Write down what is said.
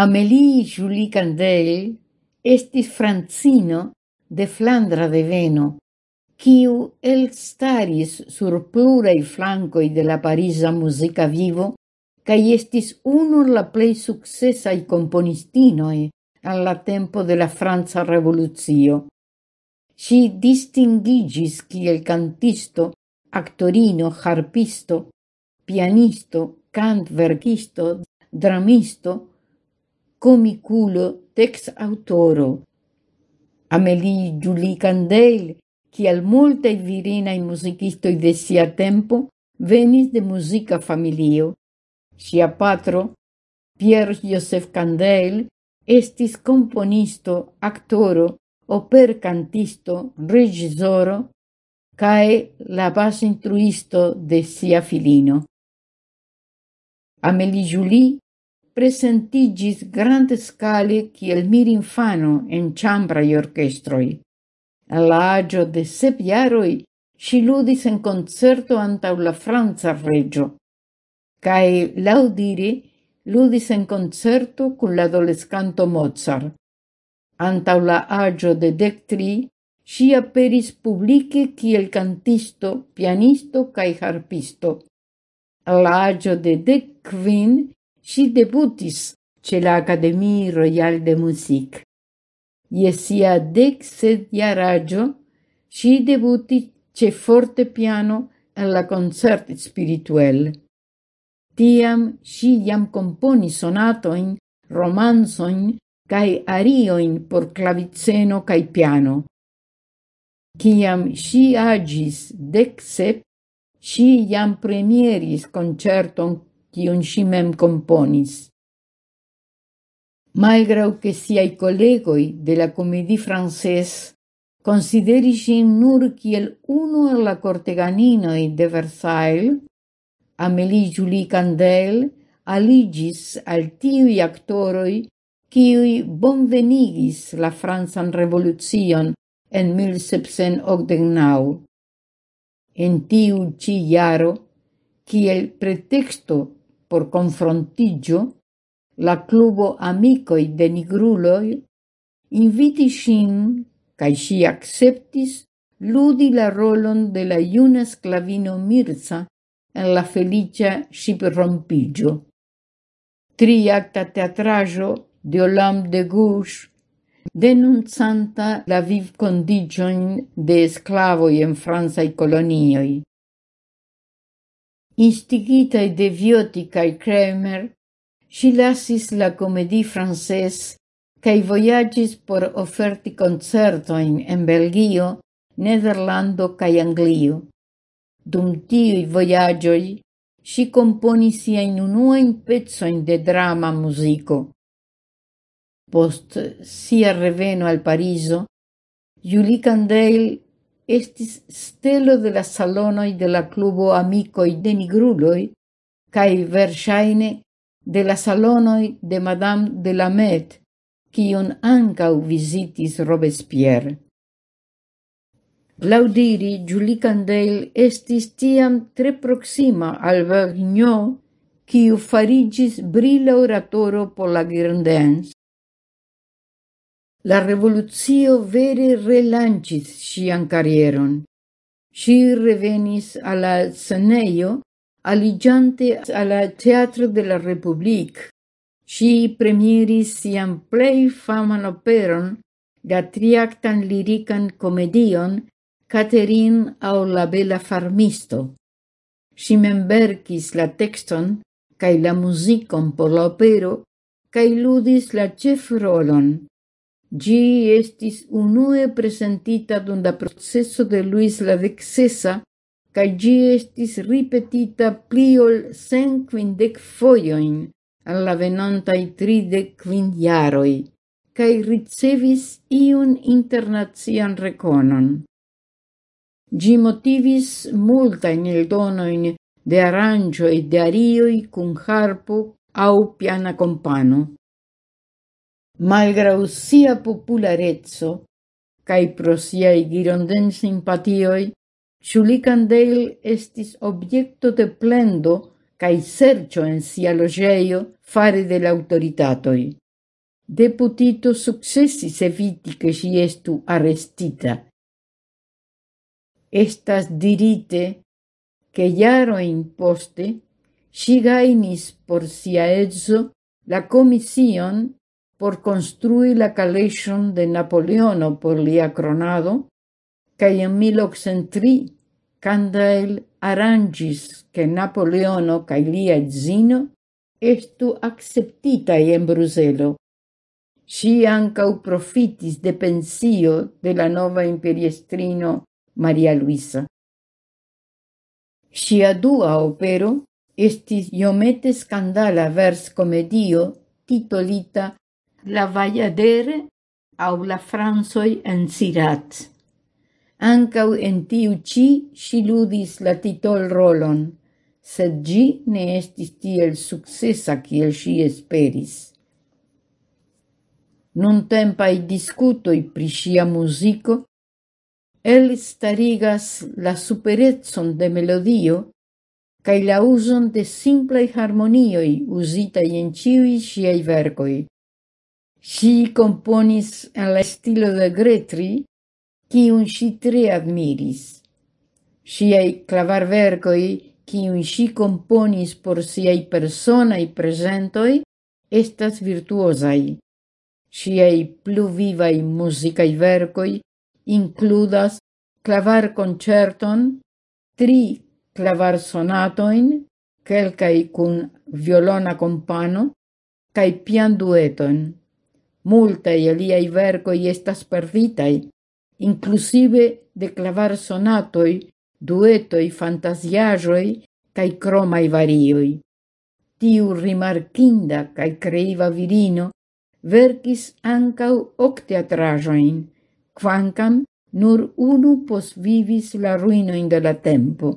Amélie Julie Candel estis francino de Flandra de Veno, quiu el staris sur pluraj flancoi de la Parisa musica vivo cae estis uno la plei successai komponistinoj al la tempo de la Franza Revoluzio. Si distinguigis kiel cantisto, actorino, harpisto, pianisto, kantverkisto, dramisto, comiculo, text autoro. Amelie Julie Candel, qui al multe virina in musicisto de sia tempo venis de musica familio. Sia patro, Pierre Joseph Candel, estis componisto, actoro, oper opercantisto, regisoro cae la base instruisto de sia filino. Amelie Julie presentigis grande scale kiel mirinfano en chambraj orkestroj. A la aĝo de sep jaroj si ludis en concerto antau la Franza regio, cae laŭdire ludis en concerto cun l'adolescanto adolescanto Mozart. Antau la agio de dectri si aperis publice kiel cantisto, pianisto cae harpisto. A de dek si debutis ce la Academie Royale de Musique. Ie sia dec sed iaragio, si debutis ce forte piano en la concert spirituel. Tiam si iam componi sonatoin, romansoin, cae arioin por claviceno cae piano. Ciam si agis dec sep, si iam premieris concerton kiun si mem componis. Malgrau ke siai collegoi de la comédie Française consideris in nur kiel uno el la corteganinoi de Versailles, Amélie Julie Candel aligis al tiui actoroi kiuj bonvenigis la Franzan Revolution en 1789. En tiu ci iaro, kiel pretexto por confrontigio, la clubo Amicoi de Nigruloi inviti sin, cae si acceptis ludi la rolon de la iuna sclavino Mirza en la felicia shiprompigio. Triacta teatrajo de Olam de Gouche denunzanta la viv condigion de esclavoi en fransai colonioi instigita de Viotti kaj Kremer, si lasis la comedie frances cae voyagis por oferti concertoin en Belgio, Nederlando cae Anglio. Dum tiuj vojaĝoj ŝi komponis siajn unuain pecojn de drama musico. Post sia reveno al Pariso, Julie Candale estis stelo de la salonoi de la clubo amicoi de nigruloi, cae versaine de la salonoi de Madame de la Met, cion ancau visitis Robespierre. Laudiri, Julie Candale estis tiam tre proxima al Vergniaud, quiu farigis brila oratoro por la Girondins, La revoluzio vere relancis sian carrieron. Si revenis alla sceneio, aligiante alla Teatro de la Republic. Si premieris sian plei faman operon, la triactan lirican comedion, Caterin au la bella farmisto. Si membercis la texton, cae la musicon por la opero, cae ludis la cef rolon, Gi estis unue presentita dum la proceso de Luis la Deksesa cae gi estis ripetita pli ol cent kvindek fojojn al la venontaj tridek kvin jaroj ricevis iun internazian reconon. Gi motivis multajn eldonojn de aranĝoj de arioi cun harpo au piana compano malgrau sia popularezzo, cae pro siai gironden simpatioi, Julie Candale estis objecto de plendo cae sercio en sia logeio fare de l'autoritatoi. Deputito successis eviti che si estu arrestita. Estas dirite che iaro in poste si gainis por sia ezzo la comision por construi la calation de Napoleono por lia cronado, cae en 1803 Candael arrangis che Napoleono cae lia zino estu acceptitai en Bruselo. Si ancau profitis de pensio de la nova imperiestrino Maria Luisa. Sia dua opero estis iomete scandala vers comedio titolita la Valladere au la Francoj en Sirat. Ancau en tiu ci si ludis la titolrolon, sed gi ne estis tiel successa kiel si esperis. Nun tempai discutoi pri musico el starigas la superetson de melodio cae la uson de simplei harmonioi uzitaj en ciui siei vergoi. Si componis en la stilo de Gretri, kiun si tre admiris. Siai clavar vergoi, quium si componis por siaj personai presentoi, estas virtuozaj. plu vivai musicai verkoj includas clavar concerton, tri clavar sonatoin, quelcai cun violona compano, cae pian dueton. Multaj aliaj verkoj estas perditai, inclusive de clavar sonatoi, duetoi, fantasiajoi, cae cromai varioi. Tiu rimarkinda cae creiva virino verkis ancau hoc teatrajoin, quancam nur unu postvivis la ruinoin de la tempo.